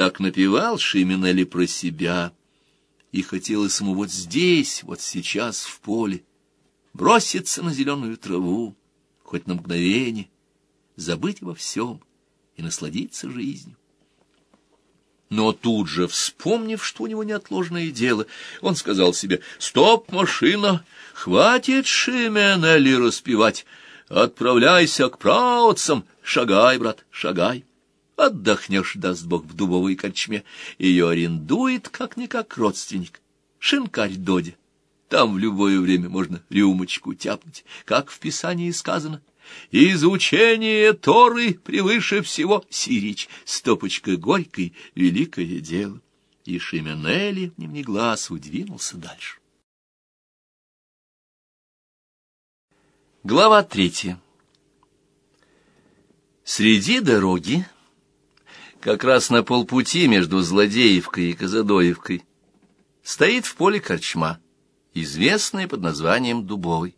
Так напевал Шиминелли про себя, и хотелось ему вот здесь, вот сейчас в поле, броситься на зеленую траву, хоть на мгновение, забыть обо всем и насладиться жизнью. Но тут же, вспомнив, что у него неотложное дело, он сказал себе, «Стоп, машина! Хватит Шименели распевать! Отправляйся к праотцам! Шагай, брат, шагай!» Отдохнешь, даст Бог, в дубовой корчме. Ее арендует как-никак родственник. Шинкарь Доди. Там в любое время можно рюмочку тяпнуть, как в Писании сказано. Изучение Торы превыше всего, Сирич, стопочка горькой, великое дело. И Шименели, не глаз, удвинулся дальше. Глава третья Среди дороги, как раз на полпути между Злодеевкой и Казадоевкой, стоит в поле корчма, известная под названием Дубовый.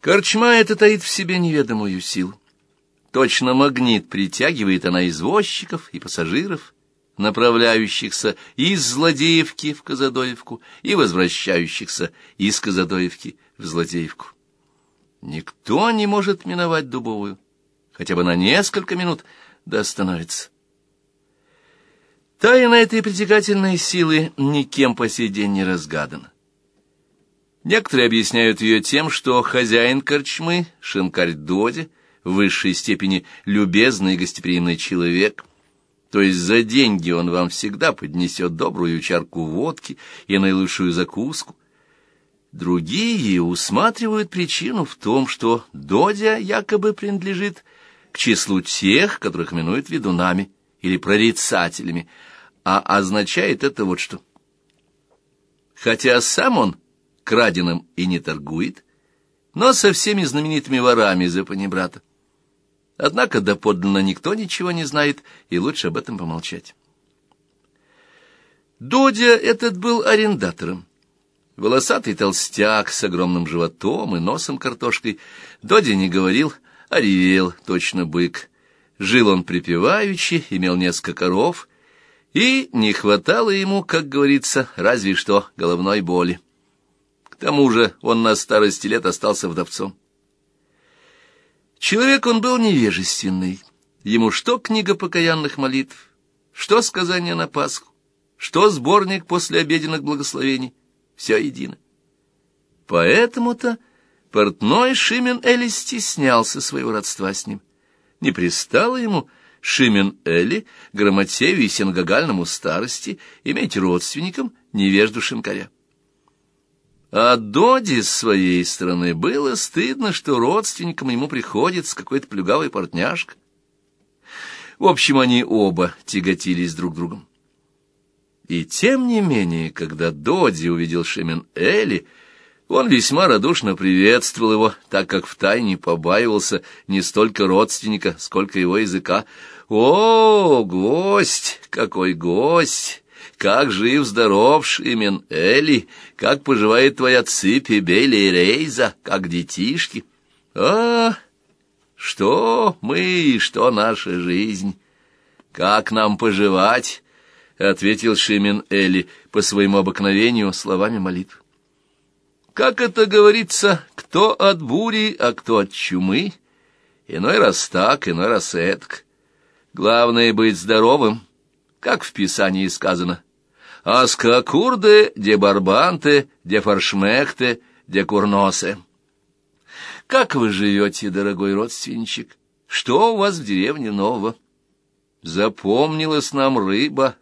Корчма эта таит в себе неведомую силу. Точно магнит притягивает она извозчиков и пассажиров, направляющихся из Злодеевки в Казадоевку и возвращающихся из Казадоевки в Злодеевку. Никто не может миновать Дубовую, хотя бы на несколько минут да остановится. Тайна этой притягательной силы никем по сей день не разгадана. Некоторые объясняют ее тем, что хозяин корчмы, шинкарь Доди, в высшей степени любезный и гостеприимный человек, то есть за деньги он вам всегда поднесет добрую чарку водки и наилучшую закуску. Другие усматривают причину в том, что Додя якобы принадлежит к числу тех, которых именуют ведунами или прорицателями, а означает это вот что. Хотя сам он краденым и не торгует, но со всеми знаменитыми ворами за панибрата. Однако доподлинно никто ничего не знает, и лучше об этом помолчать. Додя этот был арендатором. Волосатый толстяк с огромным животом и носом картошкой. Додя не говорил, а точно бык. Жил он припеваючи, имел несколько коров, и не хватало ему, как говорится, разве что головной боли. К тому же он на старости лет остался вдовцом. Человек он был невежественный. Ему что книга покаянных молитв, что сказание на Пасху, что сборник после обеденных благословений, все едино. Поэтому-то портной Шимен Эли стеснялся своего родства с ним. Не пристало ему Шимен Эли, грамотею и сингагальному старости, иметь родственником невежду шинкаря. А Доди с своей стороны было стыдно, что родственникам ему приходится какой-то плюгавый портняшка. В общем, они оба тяготились друг другом. И тем не менее, когда Доди увидел Шемен Эли, он весьма радушно приветствовал его, так как втайне побаивался не столько родственника, сколько его языка. «О, гость! Какой гость! Как жив-здоров, Шимен Эли? Как поживает твоя цыпи Бели и Рейза? Как детишки? А, что мы, что наша жизнь? Как нам поживать? — ответил Шимен Эли по своему обыкновению словами молитв. Как это говорится, кто от бури, а кто от чумы? Иной раз так, иной раз этак. Главное — быть здоровым, как в Писании сказано. Аскакурде, де барбанте, де фаршмехте, де курносе. Как вы живете, дорогой родственничек? Что у вас в деревне нового? Запомнилась нам рыба.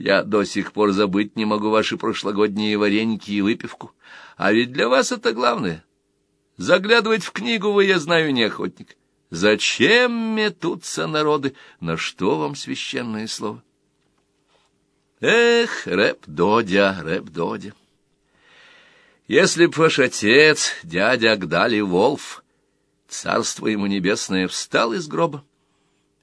Я до сих пор забыть не могу ваши прошлогодние вареники и выпивку. А ведь для вас это главное. Заглядывать в книгу вы, я знаю, не охотник. Зачем метутся народы? На что вам священное слово? Эх, Рэп-Додя, Рэп-Додя. Если б ваш отец, дядя Агдали Волф, царство ему небесное, встал из гроба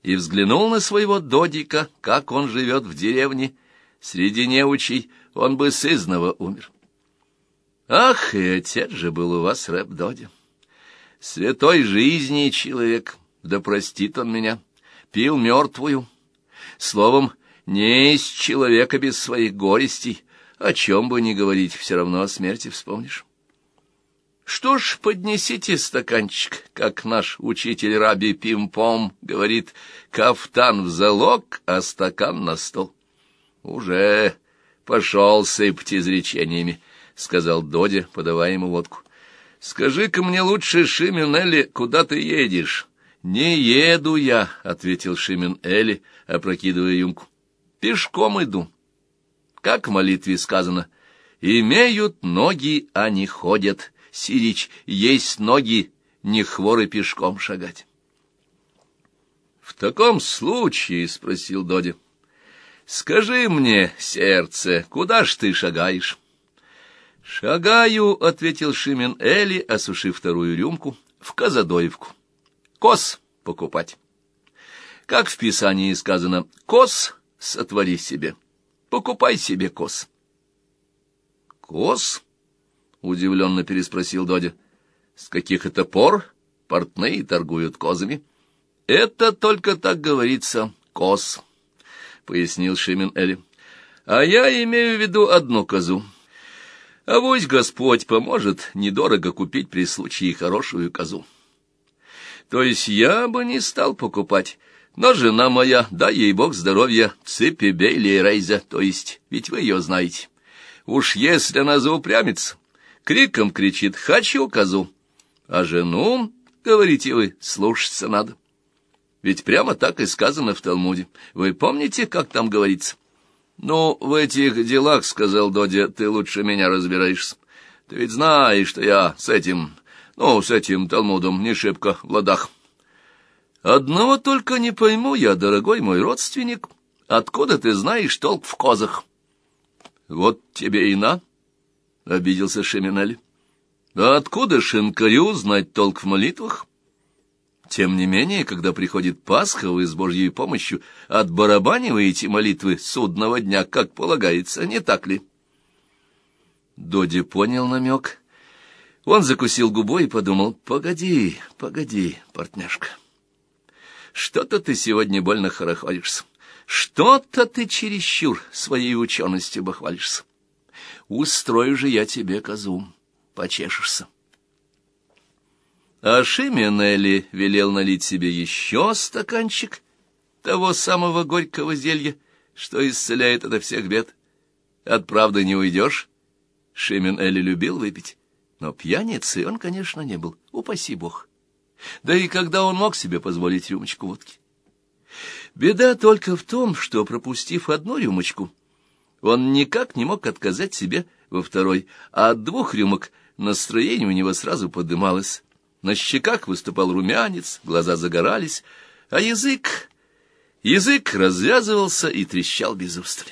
и взглянул на своего Додика, как он живет в деревне, среди неучей, он бы сызново умер. Ах, и отец же был у вас Рэп-Додя. Святой жизни человек, да простит он меня, пил мертвую, Словом, не из человека без своих горестей, о чем бы ни говорить, все равно о смерти вспомнишь. Что ж, поднесите стаканчик, как наш учитель Раби Пимпом говорит, кафтан в залог, а стакан на стол. Уже пошел сыпать изречениями, — сказал Додя, подавая ему водку. — Скажи-ка мне лучше, Шимин Элли, куда ты едешь? — Не еду я, — ответил Шимин Элли, опрокидывая юнку. — Пешком иду. Как в молитве сказано, «Имеют ноги, а не ходят». Сирич, есть ноги, не хворы пешком шагать. — В таком случае, — спросил Доди, — скажи мне, сердце, куда ж ты шагаешь? — Шагаю, — ответил Шимен Эли, осушив вторую рюмку, — в Казадоевку. Коз покупать. Как в Писании сказано, коз сотвори себе, покупай себе коз. Коз? — удивленно переспросил Додя. — С каких это пор портные торгуют козами? — Это только так говорится, коз, — пояснил Шимин Эли. — А я имею в виду одну козу. А вось Господь поможет недорого купить при случае хорошую козу. То есть я бы не стал покупать, но жена моя, дай ей Бог здоровья, цепи Бейли Рейза, то есть, ведь вы ее знаете. Уж если она заупрямится, криком кричит «Хочу козу!» А жену, говорите вы, слушаться надо. Ведь прямо так и сказано в Талмуде. Вы помните, как там говорится? «Ну, в этих делах, — сказал Додя, — ты лучше меня разбираешься. Ты ведь знаешь, что я с этим, ну, с этим Талмудом не шибко в ладах. Одного только не пойму я, дорогой мой родственник, откуда ты знаешь толк в козах? Вот тебе и на». — обиделся Шеминель. «А откуда шинкарю знать толк в молитвах?» Тем не менее, когда приходит Пасха, вы с Божьей помощью отбарабаниваете молитвы судного дня, как полагается, не так ли? Доди понял намек. Он закусил губой и подумал, «Погоди, погоди, партняшка, что-то ты сегодня больно хорохоришься, что-то ты чересчур своей ученостью бахвалишься устрою же я тебе козу, почешешься. А Шименелли велел налить себе еще стаканчик того самого горького зелья, что исцеляет от всех бед. От правды не уйдешь. Шимен любил выпить, но пьяницей он, конечно, не был, упаси бог. Да и когда он мог себе позволить рюмочку водки? Беда только в том, что, пропустив одну рюмочку, он никак не мог отказать себе во второй, а от двух рюмок настроение у него сразу подымалось. На щеках выступал румянец, глаза загорались, а язык... Язык развязывался и трещал без устали.